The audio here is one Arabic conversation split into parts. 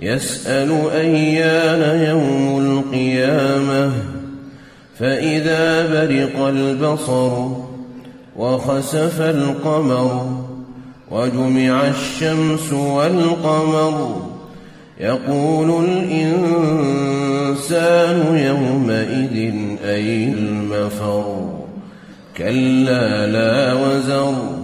يسأل أيان يوم القيامة فإذا برق البصر وخسف القمر وجمع الشمس والقمر يقول الإنسان يومئذ أين المفر؟ كلا لا وزر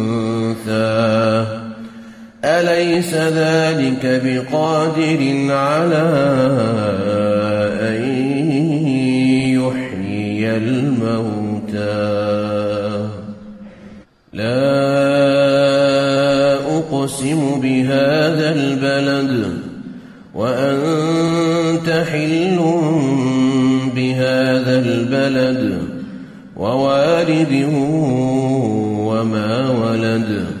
أليس ذلك بقادر على أن يحيي الموتى. لا أقسم بهذا البلد وأنت حل بهذا البلد ووالد وما ولد.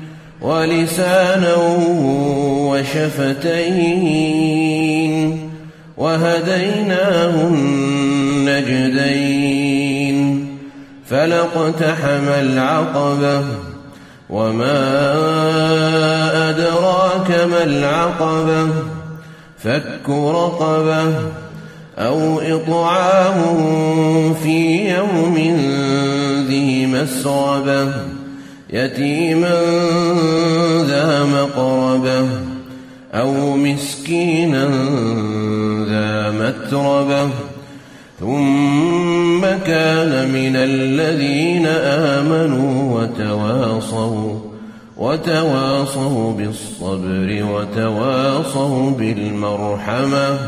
ولسانا وشفتين وهديناه النجدين فلاقتحم العقبة وما أدراك ما العقبة فك رقبة أو إطعام في يوم ذي مسربة يتيما ذا مقربة أو مسكينا ذا متربة ثم كان من الذين آمنوا وتواصوا وتواصوا بالصبر وتواصوا بالمرحمة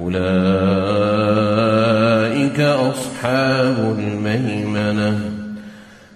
أولئك أصحاب الميمنة.